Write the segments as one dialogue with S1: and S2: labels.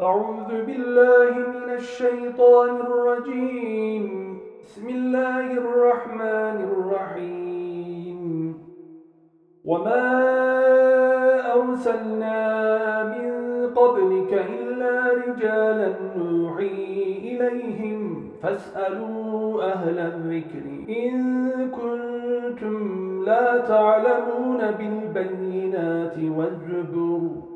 S1: أعوذ بالله من الشيطان الرجيم. بسم الله الرحمن الرحيم. وما أرسلنا من قبلك إلا رجالا نوحي إليهم. فاسألوا أهل الذكر إن كنتم لا تعلمون بالبينات والزبر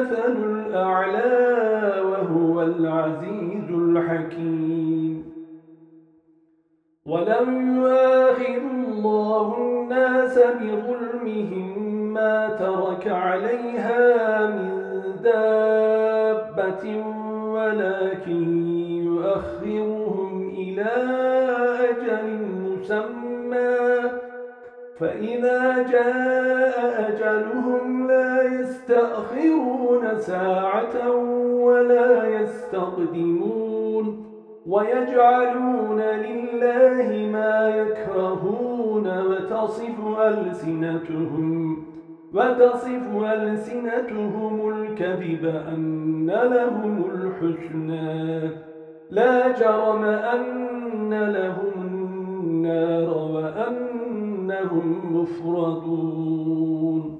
S1: المثل الأعلى وهو العزيز الحكيم. ولم يؤاخذ الله الناس بظلمهم ما ترك عليها من دابة ولكن يؤخرهم إلى أجل مسمى. فإذا جاء أجلهم يستأخرون ساعة ولا يستقدمون ويجعلون لله ما يكرهون وتصف ألسنتهم وتصف ألسنتهم الكذب أن لهم الحسنى لا جرم أن لهم النار وأنهم مفردون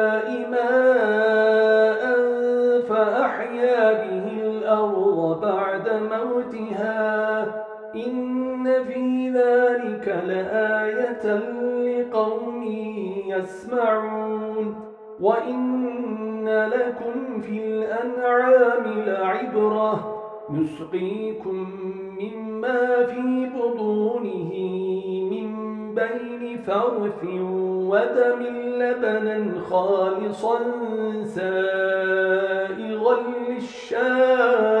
S1: لآية لقوم يسمعون وإن لكم في الأنعام لعبرة نسقيكم مما في بطونه من بين فرث ودم لبنا خالصا سائغا للشاربين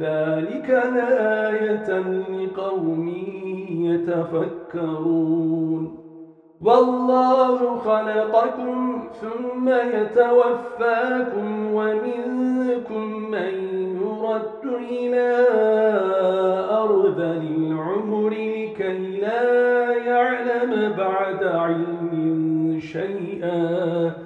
S1: ذلك لآية لقوم يتفكرون. والله خلقكم ثم يتوفاكم ومنكم من يرد إلى أرض العمر لكي لا يعلم بعد علم شيئا.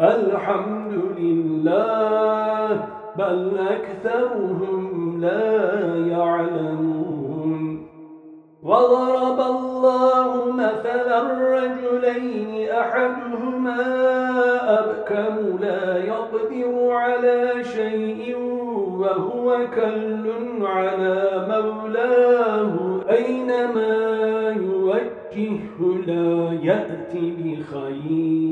S1: الحمد لله بل أكثرهم لا يعلمون. وضرب الله مثلا الرجلين أحدهما أبكم لا يقدر على شيء وهو كل على مولاه. أينما يوجهه لا يأتي بخير.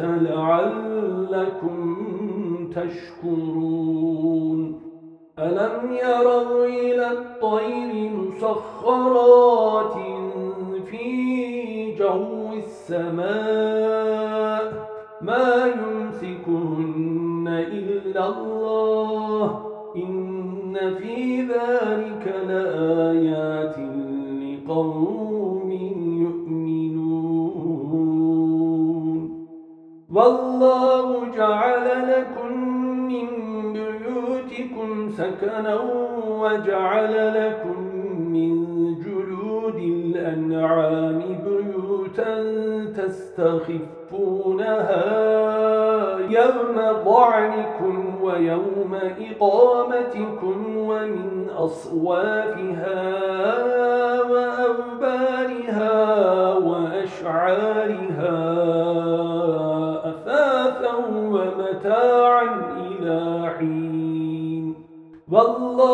S1: لعلكم تشكرون. ألم يروا إلى الطير مسخرات في جو السماء؟ ما يمسكهن إلا الله. إن في ذلك لآيات لقوم والله جعل لكم من بيوتكم سكنا وجعل لكم من جلود الأنعام بيوتا تستخفونها يوم ضعنكم ويوم إقامتكم ومن أصوافها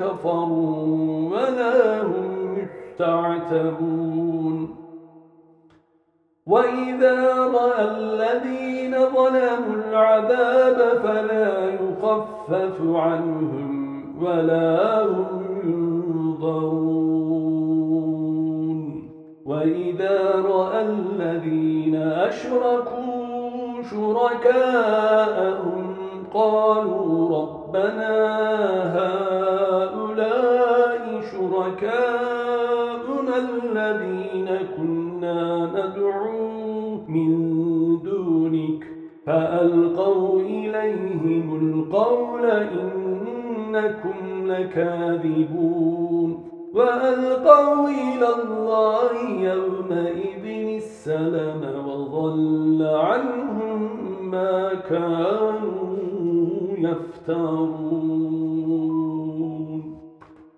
S1: كفروا ولا هم يستعتبون. وإذا رأى الذين ظلموا العذاب فلا يخفف عنهم ولا هم ينظرون. وإذا رأى الذين أشركوا شركاءهم قالوا ربنا هؤلاء شركاؤنا الذين كنا ندعو من دونك فألقوا إليهم القول إنكم لكاذبون وألقوا إلى الله يومئذ السلام وضل عنهم ما كانوا يفترون